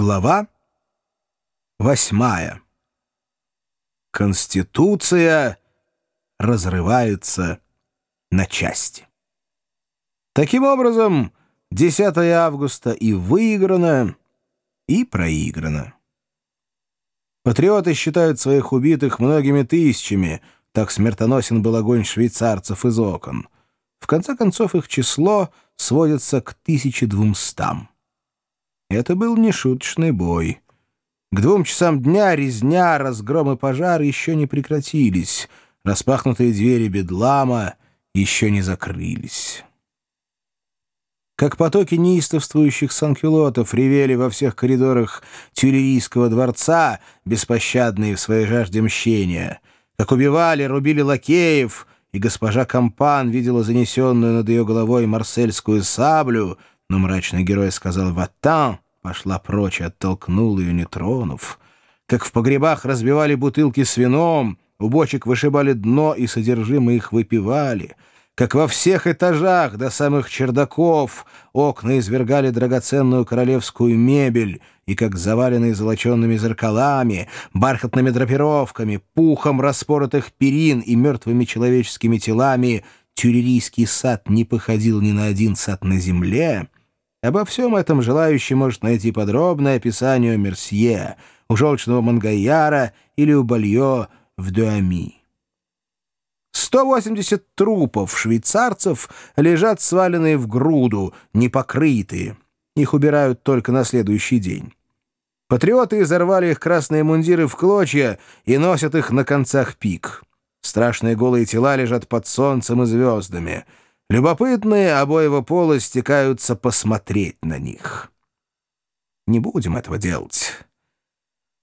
Глава восьмая. Конституция разрывается на части. Таким образом, 10 августа и выиграно, и проиграно. Патриоты считают своих убитых многими тысячами, так смертоносен был огонь швейцарцев из окон. В конце концов, их число сводится к 1200. Это был нешуточный бой. К двум часам дня резня, разгром и пожар еще не прекратились. Распахнутые двери бедлама еще не закрылись. Как потоки неистовствующих санкюлотов ревели во всех коридорах Тюлерийского дворца, беспощадные в своей жажде мщения, как убивали, рубили лакеев, и госпожа Кампан видела занесенную над ее головой марсельскую саблю — но мрачный герой сказал «Ватан!» пошла прочь оттолкнул ее, не тронув. Как в погребах разбивали бутылки с вином, у бочек вышибали дно и содержимое их выпивали. Как во всех этажах до самых чердаков окна извергали драгоценную королевскую мебель, и как заваленные золоченными зеркалами, бархатными драпировками, пухом распоротых перин и мертвыми человеческими телами тюрерийский сад не походил ни на один сад на земле — Обо всем этом желающий может найти подробное описание у Мерсье, у желчного Мангаяра или у Балье в Дуами. 180 трупов швейцарцев лежат сваленные в груду, непокрытые. Их убирают только на следующий день. Патриоты изорвали их красные мундиры в клочья и носят их на концах пик. Страшные голые тела лежат под солнцем и звездами — Любопытные обоего пола стекаются посмотреть на них. Не будем этого делать.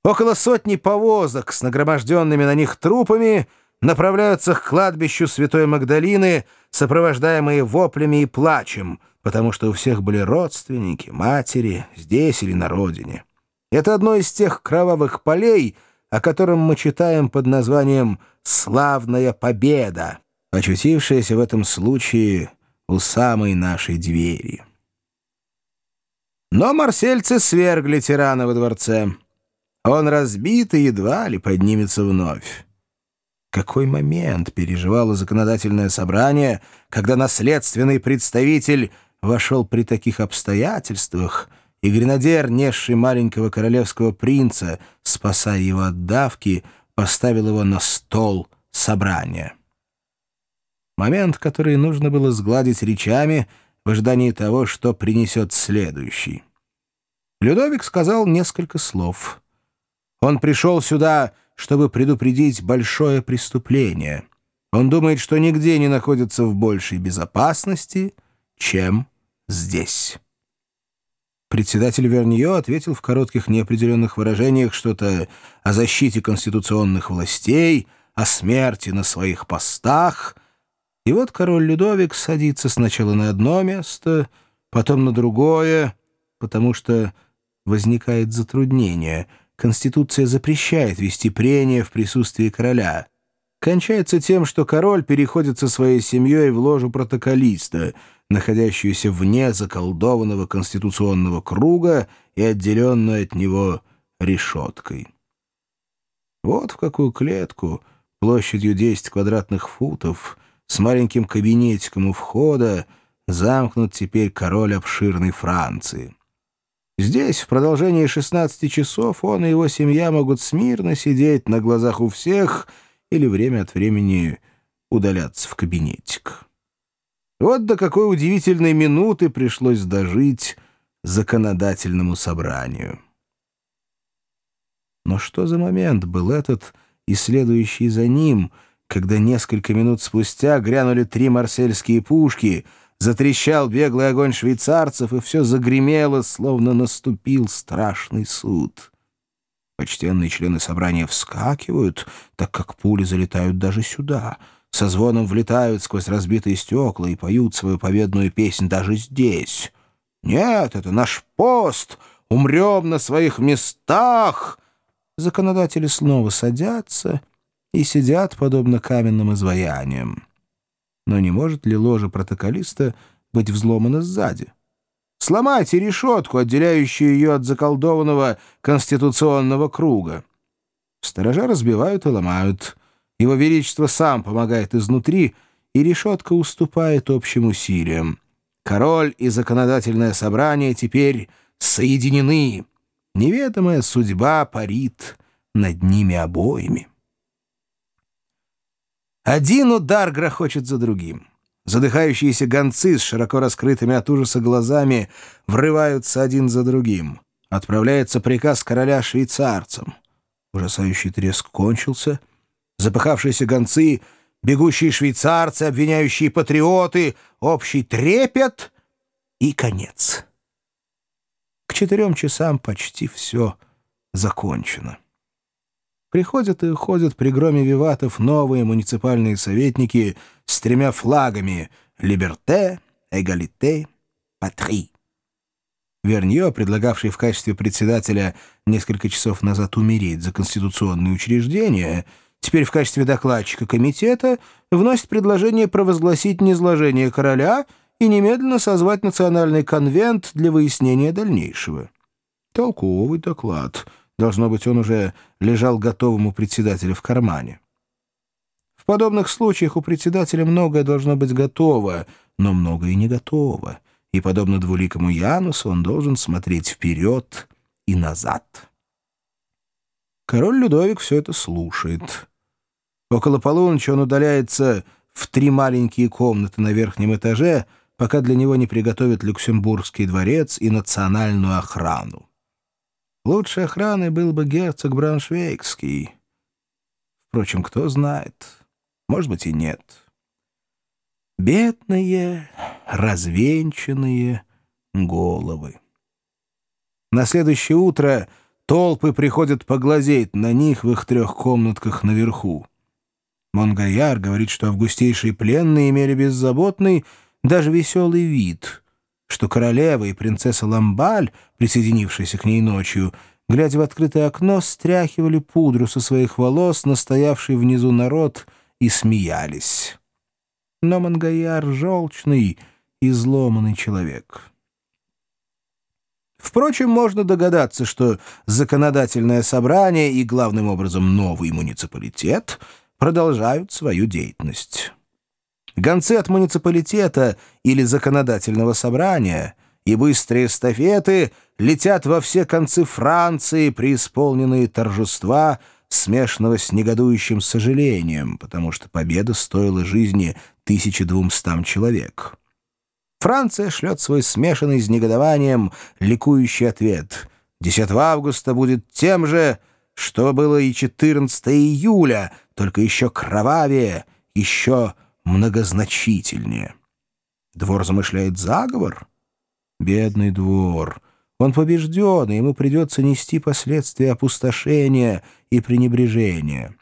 Около сотни повозок с нагроможденными на них трупами направляются к кладбищу Святой Магдалины, сопровождаемые воплями и плачем, потому что у всех были родственники, матери, здесь или на родине. Это одно из тех кровавых полей, о котором мы читаем под названием «Славная победа» очутившаяся в этом случае у самой нашей двери. Но марсельцы свергли тирана во дворце. Он разбит и едва ли поднимется вновь. Какой момент переживало законодательное собрание, когда наследственный представитель вошел при таких обстоятельствах, и гренадер, несший маленького королевского принца, спасая его от давки, поставил его на стол собрания. Момент, который нужно было сгладить речами в ожидании того, что принесет следующий. Людовик сказал несколько слов. Он пришел сюда, чтобы предупредить большое преступление. Он думает, что нигде не находится в большей безопасности, чем здесь. Председатель Верньо ответил в коротких неопределенных выражениях что-то о защите конституционных властей, о смерти на своих постах — и вот король Людовик садится сначала на одно место, потом на другое, потому что возникает затруднение. Конституция запрещает вести прения в присутствии короля. Кончается тем, что король переходит со своей семьей в ложу протоколиста, находящуюся вне заколдованного конституционного круга и отделенную от него решеткой. Вот в какую клетку площадью 10 квадратных футов — с маленьким кабинетиком у входа замкнут теперь король обширной Франции. Здесь в продолжении 16 часов он и его семья могут смирно сидеть на глазах у всех или время от времени удаляться в кабинетик. Вот до какой удивительной минуты пришлось дожить законодательному собранию. Но что за момент был этот и следующий за ним — когда несколько минут спустя грянули три марсельские пушки, затрещал беглый огонь швейцарцев, и все загремело, словно наступил страшный суд. Почтенные члены собрания вскакивают, так как пули залетают даже сюда, со звоном влетают сквозь разбитые стекла и поют свою победную песнь даже здесь. «Нет, это наш пост! Умрем на своих местах!» Законодатели снова садятся — и сидят, подобно каменным изваяниям. Но не может ли ложа протоколиста быть взломана сзади? Сломайте решетку, отделяющую ее от заколдованного конституционного круга. Сторожа разбивают и ломают. Его Величество сам помогает изнутри, и решетка уступает общим усилиям. Король и законодательное собрание теперь соединены. Неведомая судьба парит над ними обоими. Один удар грохочет за другим. Задыхающиеся гонцы с широко раскрытыми от ужаса глазами врываются один за другим. Отправляется приказ короля швейцарцам. Ужасающий треск кончился. Запыхавшиеся гонцы, бегущие швейцарцы, обвиняющие патриоты, общий трепет и конец. К четырем часам почти все закончено. Приходят и уходят при громе виватов новые муниципальные советники с тремя флагами «Либерте», «Эгалите», «Патри». Вернье, предлагавший в качестве председателя несколько часов назад умереть за конституционные учреждения, теперь в качестве докладчика комитета вносит предложение провозгласить низложение короля и немедленно созвать национальный конвент для выяснения дальнейшего. Толковый доклад — Должно быть, он уже лежал готовым у председателя в кармане. В подобных случаях у председателя многое должно быть готово, но многое не готово. И, подобно двуликому Янусу, он должен смотреть вперед и назад. Король Людовик все это слушает. Около полуночи он удаляется в три маленькие комнаты на верхнем этаже, пока для него не приготовят Люксембургский дворец и национальную охрану. Лучшей охраной был бы герцог Брауншвейгский. Впрочем, кто знает. Может быть и нет. Бедные, развенчанные головы. На следующее утро толпы приходят поглазеть на них в их трех комнатках наверху. Монгаяр говорит, что августейшие пленные имели беззаботный, даже веселый вид — что королева и принцесса Ламбаль, присоединившиеся к ней ночью, глядя в открытое окно, стряхивали пудру со своих волос, настоявший внизу народ, и смеялись. Но Мангаяр — желчный, изломанный человек. Впрочем, можно догадаться, что законодательное собрание и, главным образом, новый муниципалитет продолжают свою деятельность. Гонцы от муниципалитета или законодательного собрания и быстрые эстафеты летят во все концы Франции, преисполненные торжества, смешанного с негодующим сожалением, потому что победа стоила жизни 1200 человек. Франция шлет свой смешанный с негодованием ликующий ответ. 10 августа будет тем же, что было и 14 июля, только еще кровавее, еще многозначительнее. Двор замышляет заговор? Бедный двор. Он побежден, и ему придется нести последствия опустошения и пренебрежения.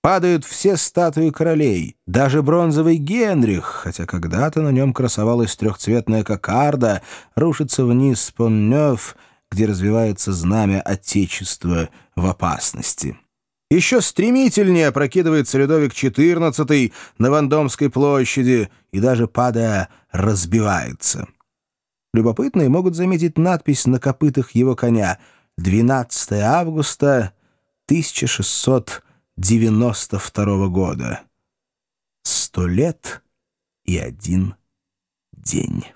Падают все статуи королей, даже бронзовый Генрих, хотя когда-то на нем красовалась трехцветная кокарда, рушится вниз Поннёв, где развивается знамя Отечества в опасности. Еще стремительнее опрокидывается Людовик XIV на Вандомской площади и даже, падая, разбивается. Любопытные могут заметить надпись на копытах его коня «12 августа 1692 года». Сто лет и один день.